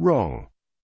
Wrong.